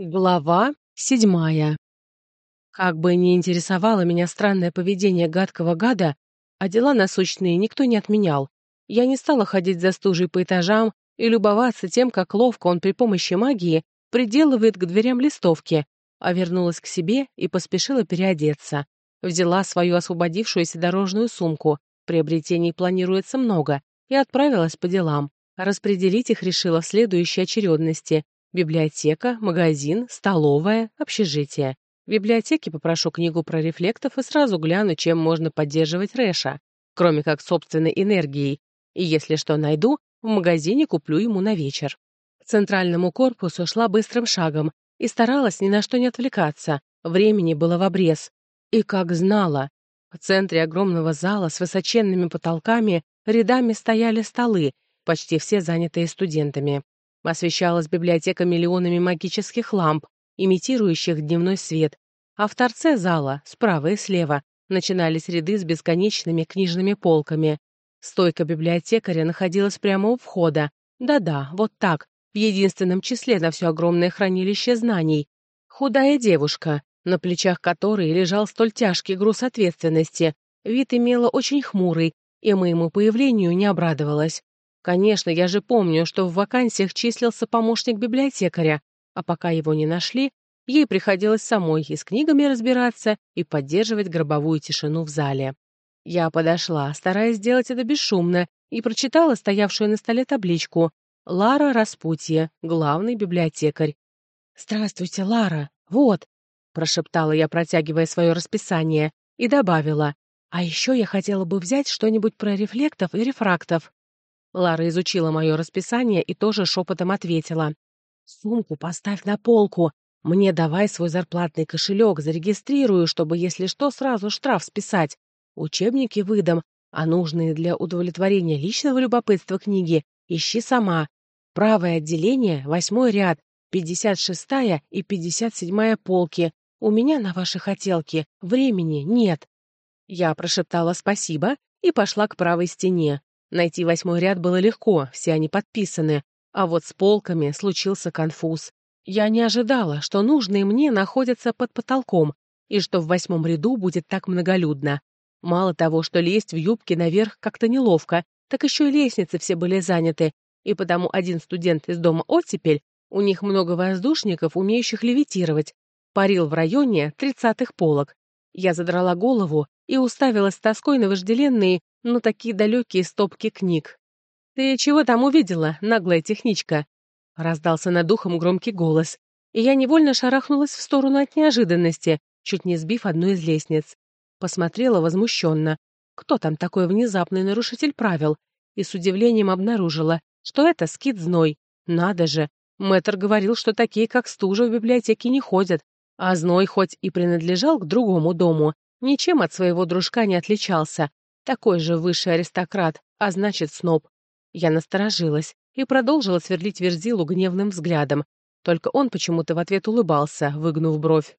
Глава седьмая. Как бы ни интересовало меня странное поведение гадкого гада, а дела насущные никто не отменял. Я не стала ходить за стужей по этажам и любоваться тем, как ловко он при помощи магии приделывает к дверям листовки, а вернулась к себе и поспешила переодеться. Взяла свою освободившуюся дорожную сумку, приобретений планируется много, и отправилась по делам. Распределить их решила в следующей очередности, библиотека, магазин, столовая, общежитие. В библиотеке попрошу книгу про рефлектов и сразу гляну, чем можно поддерживать Рэша, кроме как собственной энергией. И если что найду, в магазине куплю ему на вечер. К центральному корпусу шла быстрым шагом и старалась ни на что не отвлекаться. Времени было в обрез. И как знала, в центре огромного зала с высоченными потолками рядами стояли столы, почти все занятые студентами освещалась библиотека миллионами магических ламп, имитирующих дневной свет, а в торце зала, справа и слева, начинались ряды с бесконечными книжными полками. Стойка библиотекаря находилась прямо у входа. Да-да, вот так, в единственном числе на все огромное хранилище знаний. Худая девушка, на плечах которой лежал столь тяжкий груз ответственности, вид имела очень хмурый, и моему появлению не обрадовалась. Конечно, я же помню, что в вакансиях числился помощник библиотекаря, а пока его не нашли, ей приходилось самой и с книгами разбираться, и поддерживать гробовую тишину в зале. Я подошла, стараясь сделать это бесшумно, и прочитала стоявшую на столе табличку «Лара Распутье, главный библиотекарь». «Здравствуйте, Лара, вот», — прошептала я, протягивая свое расписание, и добавила, «А еще я хотела бы взять что-нибудь про рефлектов и рефрактов». Лара изучила мое расписание и тоже шепотом ответила. «Сумку поставь на полку. Мне давай свой зарплатный кошелек, зарегистрирую, чтобы, если что, сразу штраф списать. Учебники выдам, а нужные для удовлетворения личного любопытства книги ищи сама. Правое отделение, восьмой ряд, 56-я и 57-я полки. У меня на ваши хотелки времени нет». Я прошептала спасибо и пошла к правой стене. Найти восьмой ряд было легко, все они подписаны, а вот с полками случился конфуз. Я не ожидала, что нужные мне находятся под потолком и что в восьмом ряду будет так многолюдно. Мало того, что лезть в юбке наверх как-то неловко, так еще и лестницы все были заняты, и потому один студент из дома «Оттепель» у них много воздушников, умеющих левитировать, парил в районе тридцатых полок. Я задрала голову и уставилась с тоской на вожделенные но такие далекие стопки книг. «Ты чего там увидела, наглая техничка?» Раздался над ухом громкий голос, и я невольно шарахнулась в сторону от неожиданности, чуть не сбив одну из лестниц. Посмотрела возмущенно. Кто там такой внезапный нарушитель правил? И с удивлением обнаружила, что это скид зной. Надо же! Мэтр говорил, что такие, как стужа, в библиотеке не ходят, а зной хоть и принадлежал к другому дому, ничем от своего дружка не отличался, такой же высший аристократ, а значит, сноб. Я насторожилась и продолжила сверлить Верзилу гневным взглядом, только он почему-то в ответ улыбался, выгнув бровь.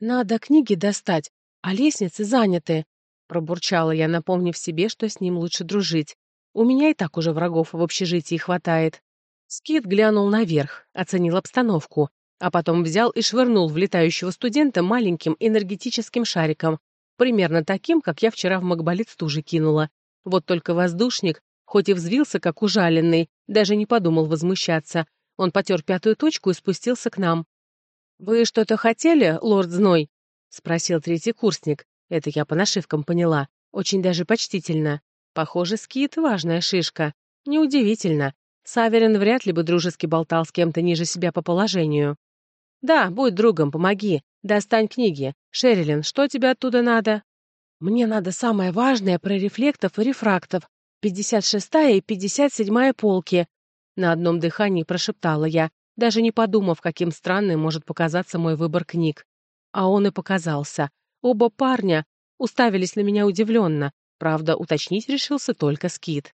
«Надо книги достать, а лестницы заняты», — пробурчала я, напомнив себе, что с ним лучше дружить. «У меня и так уже врагов в общежитии хватает». Скит глянул наверх, оценил обстановку, а потом взял и швырнул в летающего студента маленьким энергетическим шариком примерно таким, как я вчера в Макбалиц тоже кинула. Вот только воздушник, хоть и взвился, как ужаленный, даже не подумал возмущаться. Он потер пятую точку и спустился к нам. «Вы что-то хотели, лорд Зной?» — спросил третий курсник. Это я по нашивкам поняла. Очень даже почтительно. Похоже, скит — важная шишка. Неудивительно. Саверин вряд ли бы дружески болтал с кем-то ниже себя по положению. «Да, будь другом, помоги. Достань книги. Шерилин, что тебе оттуда надо?» «Мне надо самое важное про рефлектов и рефрактов. 56-я и 57-я полки». На одном дыхании прошептала я, даже не подумав, каким странным может показаться мой выбор книг. А он и показался. Оба парня уставились на меня удивленно. Правда, уточнить решился только Скит.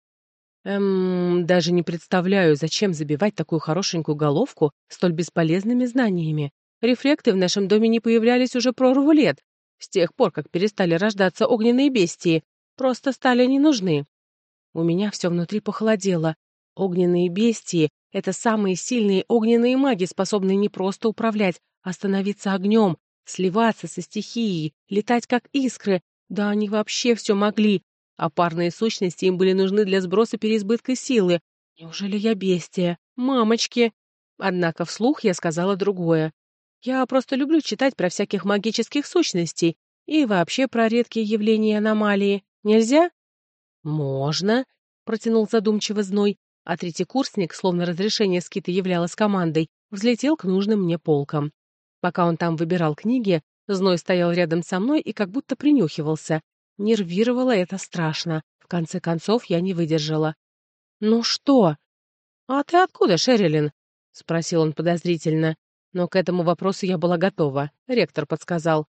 Эм, даже не представляю, зачем забивать такую хорошенькую головку столь бесполезными знаниями. рефлекты в нашем доме не появлялись уже прорву лет, с тех пор, как перестали рождаться огненные бестии, просто стали не нужны. У меня все внутри похолодело. Огненные бестии — это самые сильные огненные маги, способные не просто управлять, а становиться огнем, сливаться со стихией, летать как искры. Да они вообще все могли. А парные сущности им были нужны для сброса переизбытка силы. Неужели я бестия? Мамочки! Однако вслух я сказала другое. Я просто люблю читать про всяких магических сущностей и вообще про редкие явления аномалии. Нельзя? Можно, протянул задумчиво зной, а третий курсник, словно разрешение скита являлось командой, взлетел к нужным мне полкам. Пока он там выбирал книги, зной стоял рядом со мной и как будто принюхивался. Нервировало это страшно. В конце концов, я не выдержала. «Ну что?» «А ты откуда, Шерилин?» — спросил он подозрительно. Но к этому вопросу я была готова. Ректор подсказал.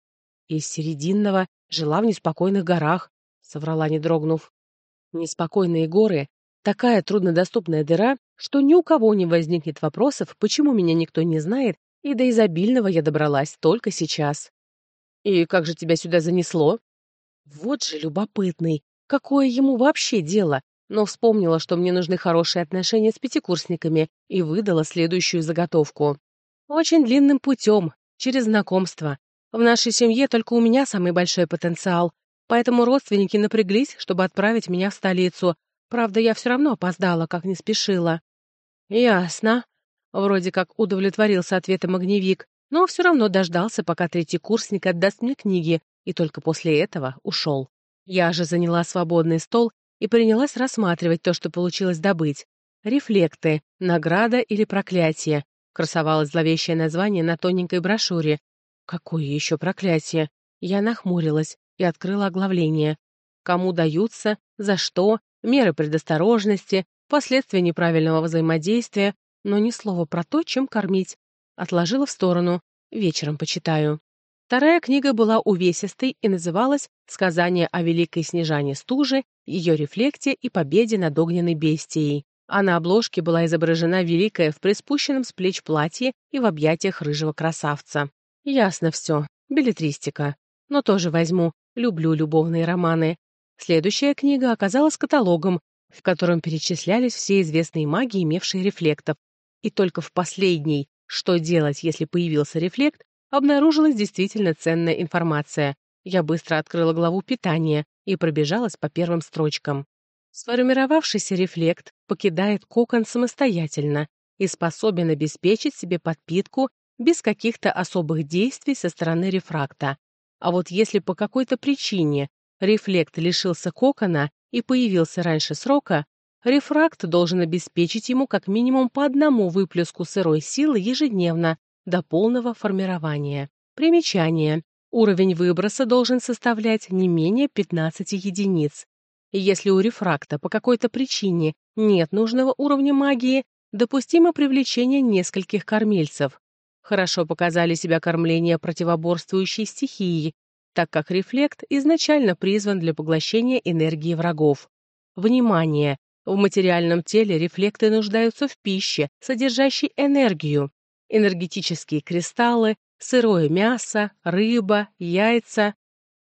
«Из Серединного жила в неспокойных горах», — соврала, не дрогнув. «Неспокойные горы — такая труднодоступная дыра, что ни у кого не возникнет вопросов, почему меня никто не знает, и до изобильного я добралась только сейчас». «И как же тебя сюда занесло?» «Вот же любопытный! Какое ему вообще дело?» но вспомнила, что мне нужны хорошие отношения с пятикурсниками, и выдала следующую заготовку. Очень длинным путем, через знакомство. В нашей семье только у меня самый большой потенциал, поэтому родственники напряглись, чтобы отправить меня в столицу. Правда, я все равно опоздала, как не спешила. Ясно. Вроде как удовлетворился ответом огневик, но все равно дождался, пока третий курсник отдаст мне книги, и только после этого ушел. Я же заняла свободный стол и принялась рассматривать то, что получилось добыть. Рефлекты, награда или проклятие. Красовалось зловещее название на тоненькой брошюре. Какое еще проклятие! Я нахмурилась и открыла оглавление. Кому даются, за что, меры предосторожности, последствия неправильного взаимодействия, но ни слова про то, чем кормить. Отложила в сторону. Вечером почитаю. Вторая книга была увесистой и называлась «Сказание о великой Снежане Стужи, ее рефлекте и победе над огненной бестией». А на обложке была изображена Великая в приспущенном с плеч платье и в объятиях рыжего красавца. Ясно все, билетристика. Но тоже возьму, люблю любовные романы. Следующая книга оказалась каталогом, в котором перечислялись все известные маги, имевшие рефлектов. И только в последней «Что делать, если появился рефлект?» обнаружилась действительно ценная информация. Я быстро открыла главу питания и пробежалась по первым строчкам. Сформировавшийся рефлект покидает кокон самостоятельно и способен обеспечить себе подпитку без каких-то особых действий со стороны рефракта. А вот если по какой-то причине рефлект лишился кокона и появился раньше срока, рефракт должен обеспечить ему как минимум по одному выплеску сырой силы ежедневно до полного формирования. Примечание. Уровень выброса должен составлять не менее 15 единиц. Если у рефракта по какой-то причине нет нужного уровня магии, допустимо привлечение нескольких кормильцев. Хорошо показали себя кормление противоборствующей стихии, так как рефлект изначально призван для поглощения энергии врагов. Внимание! В материальном теле рефлекты нуждаются в пище, содержащей энергию. Энергетические кристаллы, сырое мясо, рыба, яйца,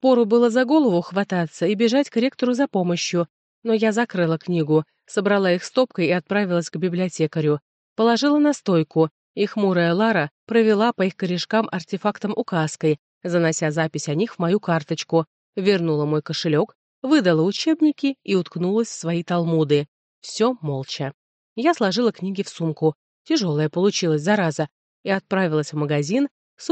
Пору было за голову хвататься и бежать к ректору за помощью, но я закрыла книгу, собрала их стопкой и отправилась к библиотекарю. Положила на стойку, и хмурая Лара провела по их корешкам артефактом указкой, занося запись о них в мою карточку, вернула мой кошелек, выдала учебники и уткнулась в свои талмуды. Все молча. Я сложила книги в сумку. Тяжелая получилась, зараза. И отправилась в магазин, с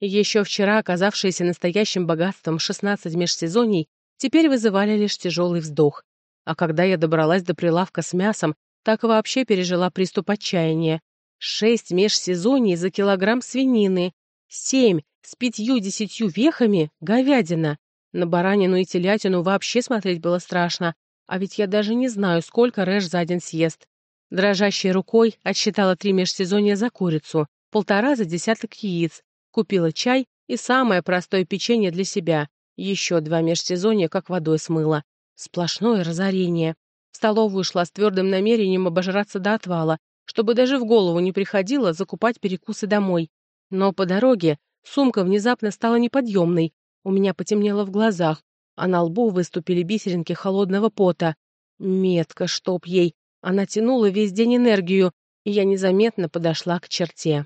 ужасом думая о столичных ценах. Еще вчера оказавшиеся настоящим богатством 16 межсезоний теперь вызывали лишь тяжелый вздох. А когда я добралась до прилавка с мясом, так вообще пережила приступ отчаяния. Шесть межсезоний за килограмм свинины, семь с пятью-десятью вехами говядина. На баранину и телятину вообще смотреть было страшно, а ведь я даже не знаю, сколько Рэш за день съест. Дрожащей рукой отсчитала три межсезонья за курицу, полтора за десяток яиц, Купила чай и самое простое печенье для себя. Еще два межсезонья как водой смыло. Сплошное разорение. В столовую шла с твердым намерением обожраться до отвала, чтобы даже в голову не приходило закупать перекусы домой. Но по дороге сумка внезапно стала неподъемной. У меня потемнело в глазах, а на лбу выступили бисеринки холодного пота. Метка, чтоб ей! Она тянула весь день энергию, и я незаметно подошла к черте.